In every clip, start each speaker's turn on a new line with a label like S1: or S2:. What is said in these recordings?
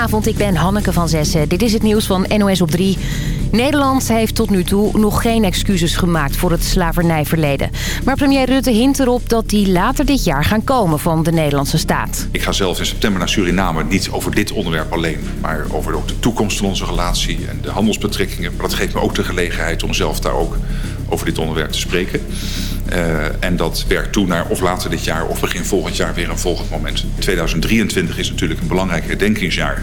S1: Goedenavond, ik ben Hanneke van Zessen. Dit is het nieuws van NOS op 3. Nederland heeft tot nu toe nog geen excuses gemaakt voor het slavernijverleden. Maar premier Rutte hint erop dat die later dit jaar gaan komen van de Nederlandse staat.
S2: Ik ga zelf in september naar Suriname, niet over dit onderwerp alleen... maar over ook de toekomst van onze relatie en de handelsbetrekkingen. Maar dat geeft me ook de gelegenheid om zelf daar ook over dit onderwerp te spreken. Uh, en dat werkt toe naar of later dit jaar of begin volgend jaar weer een volgend moment. 2023 is natuurlijk een belangrijk herdenkingsjaar.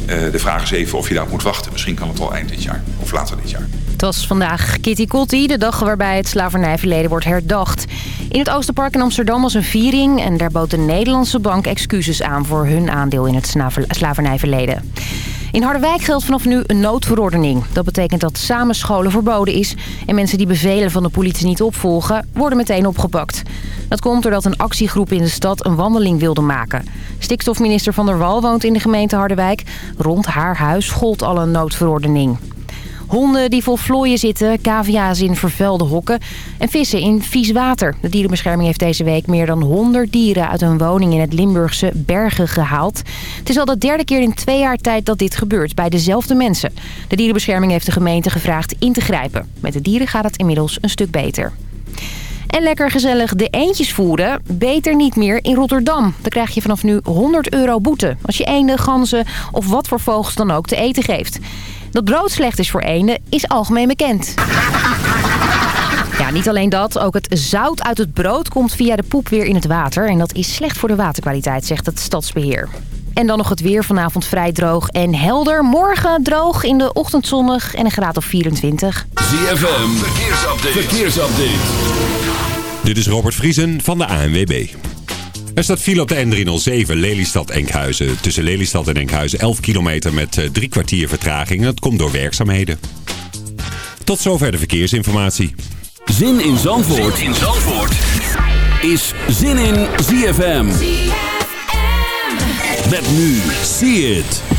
S2: Uh, de vraag is even of je daarop moet wachten. Misschien kan het al eind dit jaar of later dit jaar.
S1: Het was vandaag Kitty Kotti, de dag waarbij het slavernijverleden wordt herdacht. In het Oosterpark in Amsterdam was een viering... en daar bood de Nederlandse bank excuses aan voor hun aandeel in het slavernijverleden. In Harderwijk geldt vanaf nu een noodverordening. Dat betekent dat samenscholen verboden is... en mensen die bevelen van de politie niet opvolgen... worden meteen opgepakt. Dat komt doordat een actiegroep in de stad een wandeling wilde maken. Stikstofminister Van der Wal woont in de gemeente Harderwijk. Rond haar huis gold al een noodverordening. Honden die vol vlooien zitten, cavia's in vervuilde hokken en vissen in vies water. De dierenbescherming heeft deze week meer dan 100 dieren uit een woning in het Limburgse Bergen gehaald. Het is al de derde keer in twee jaar tijd dat dit gebeurt bij dezelfde mensen. De dierenbescherming heeft de gemeente gevraagd in te grijpen. Met de dieren gaat het inmiddels een stuk beter. En lekker gezellig de eendjes voeren. Beter niet meer in Rotterdam. Dan krijg je vanaf nu 100 euro boete. Als je eenden, ganzen of wat voor vogels dan ook te eten geeft. Dat brood slecht is voor eenden is algemeen bekend. Ja, niet alleen dat. Ook het zout uit het brood komt via de poep weer in het water. En dat is slecht voor de waterkwaliteit, zegt het stadsbeheer. En dan nog het weer. Vanavond vrij droog en helder. Morgen droog, in de ochtend zonnig en een graad of 24.
S3: ZFM, verkeersupdate. verkeersupdate.
S4: Dit is Robert Vriesen van de ANWB. Er staat file op de N307 Lelystad-Enkhuizen. Tussen Lelystad en Enkhuizen 11 kilometer met eh, drie kwartier vertraging. Dat komt door werkzaamheden. Tot zover de verkeersinformatie.
S3: Zin in Zandvoort, zin in Zandvoort. is Zin in ZFM. ZFM. Met nu, see it.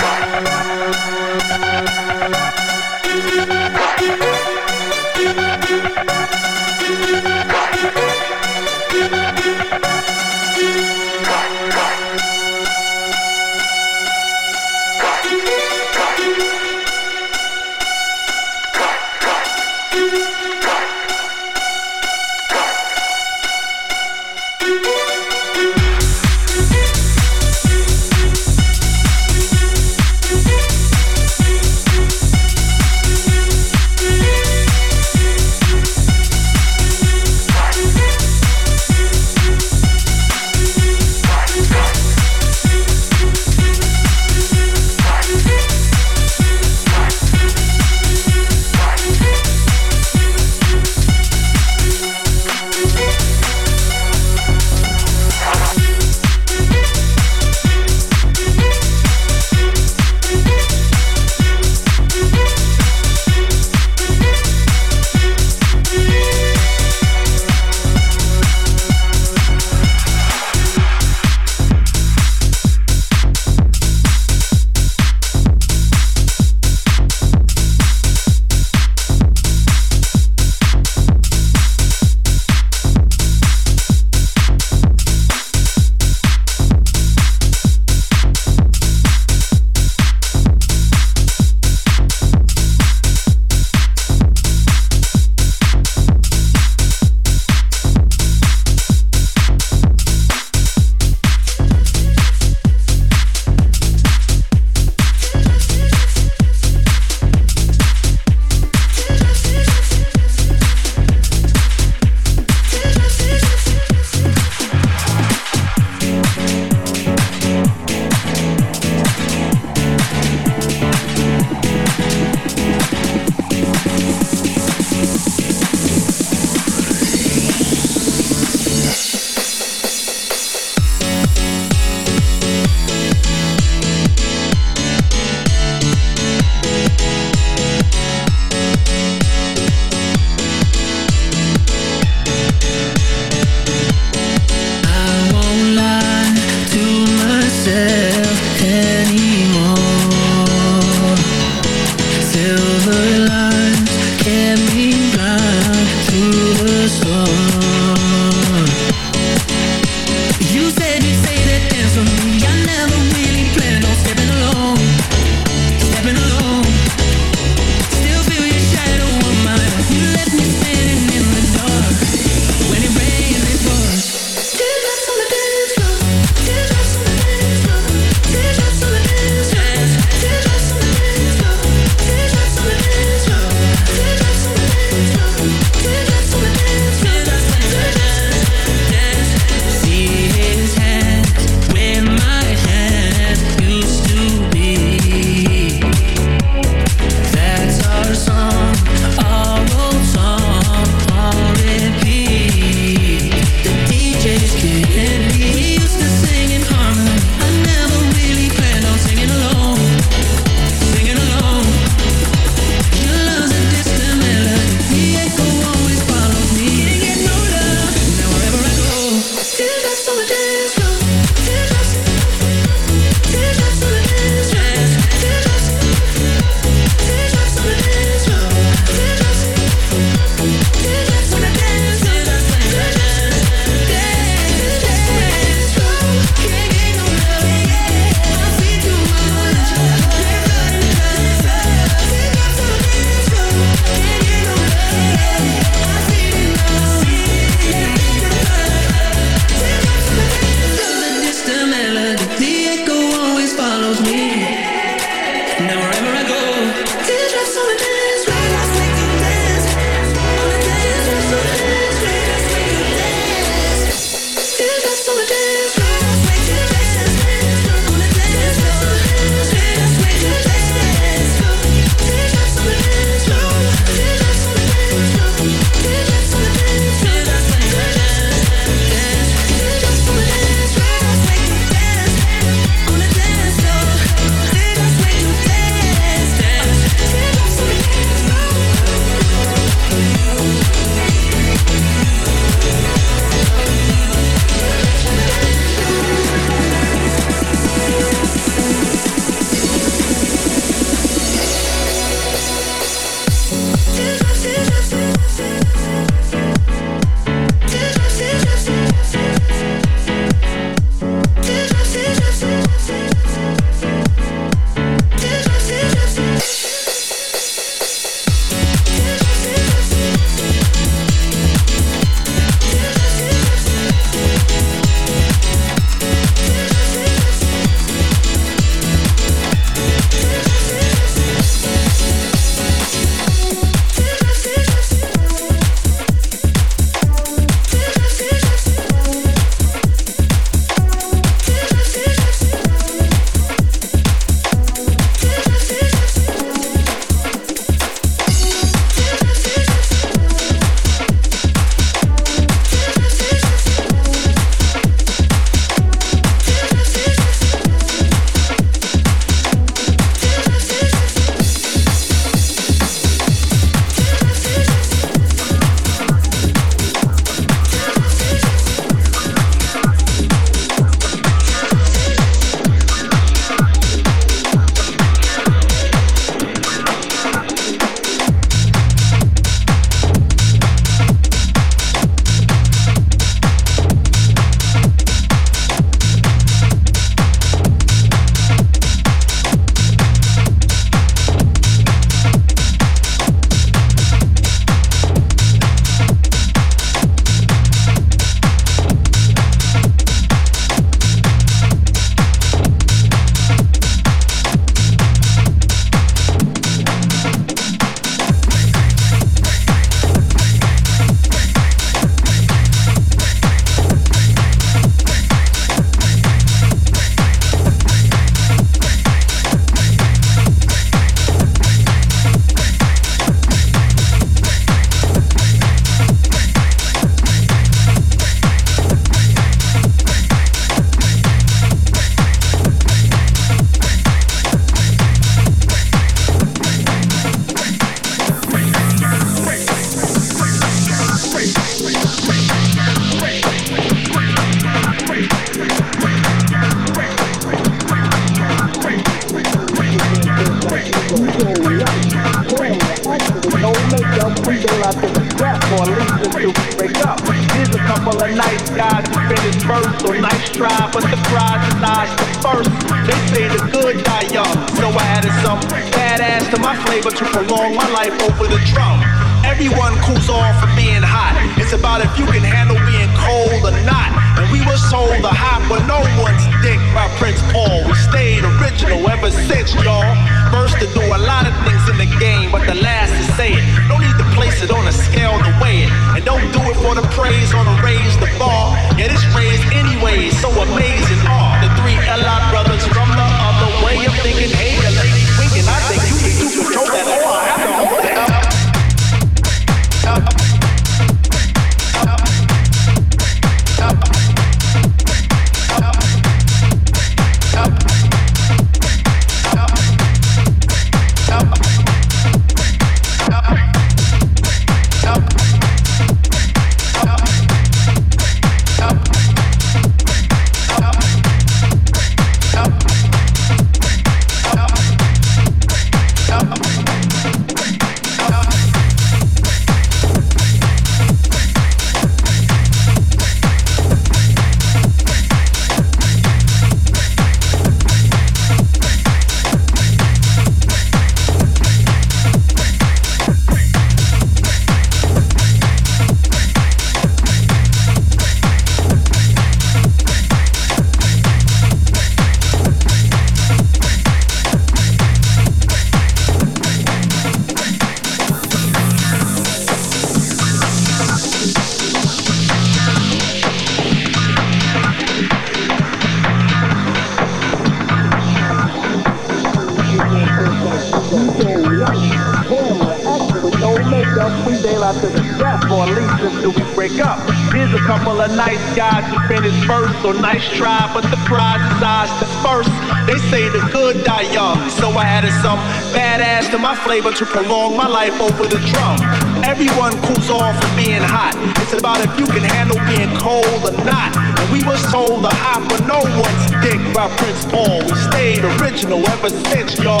S5: So nice try, but the prize is ours first. They say the good die young, so I added some badass to my flavor to prolong my life over the drum. Everyone cools off for being hot. It's about if you can handle being cold or not. We was told the hot, but no one's dick by Prince Paul. We stayed original ever since, y'all.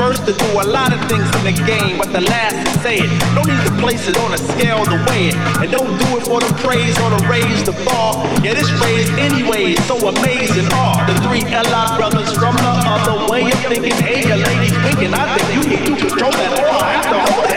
S5: First to do a lot of things in the game, but the last to say it. No need to place it on a scale to weigh it. And don't do it for the praise or to raise the bar. Yeah, this raised anyway, so amazing are the three L.I. brothers from the other way of thinking. Hey, your ladies thinking, I think you need to control that. Oh, I have to hold that.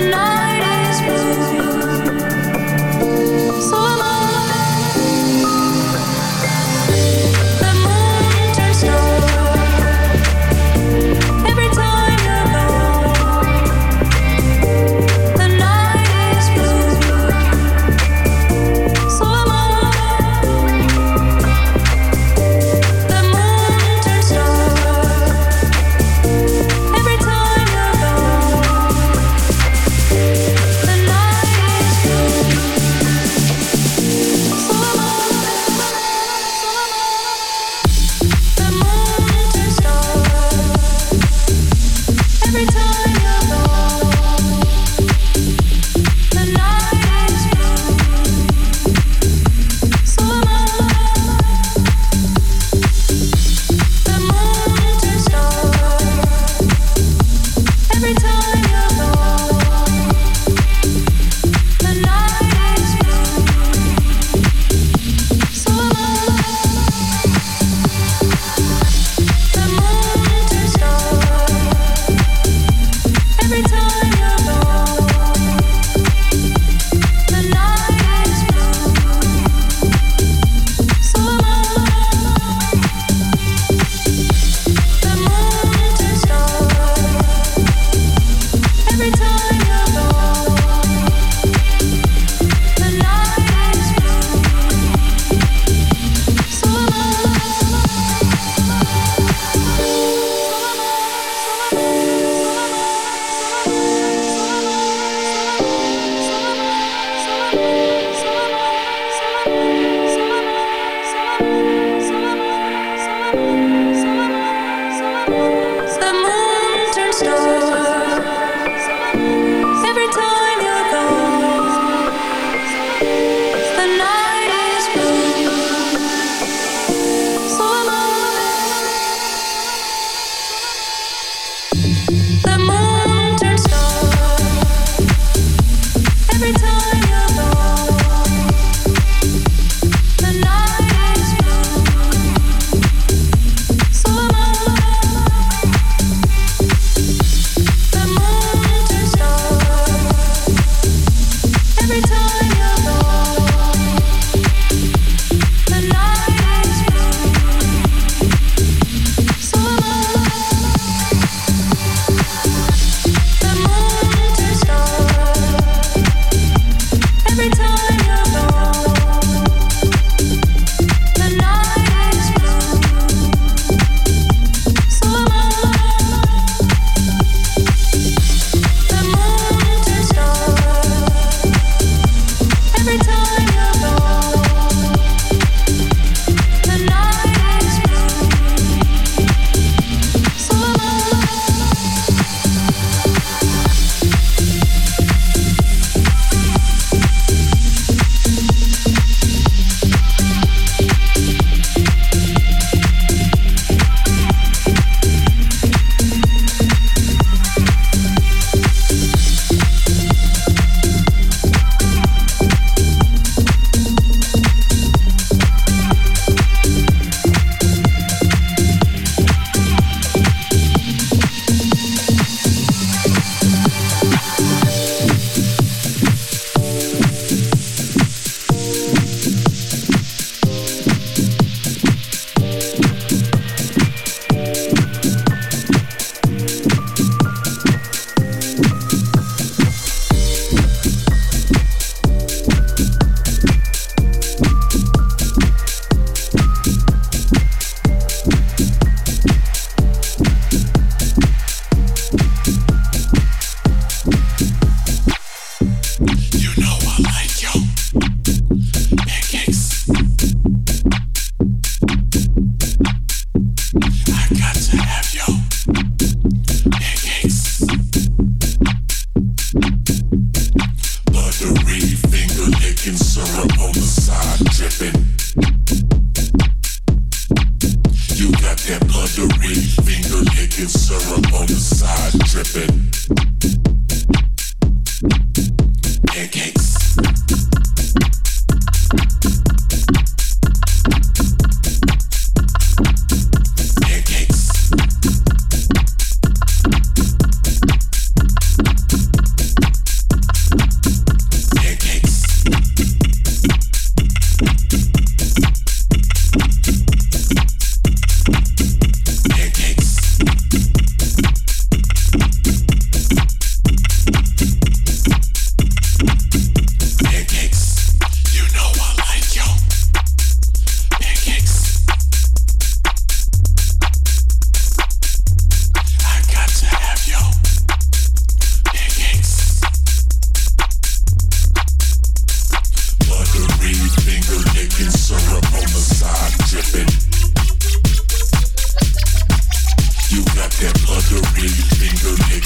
S6: another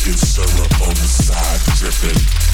S6: licking syrup on the side dripping.